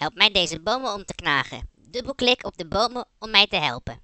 Help mij deze bomen om te knagen. Dubbelklik op de bomen om mij te helpen.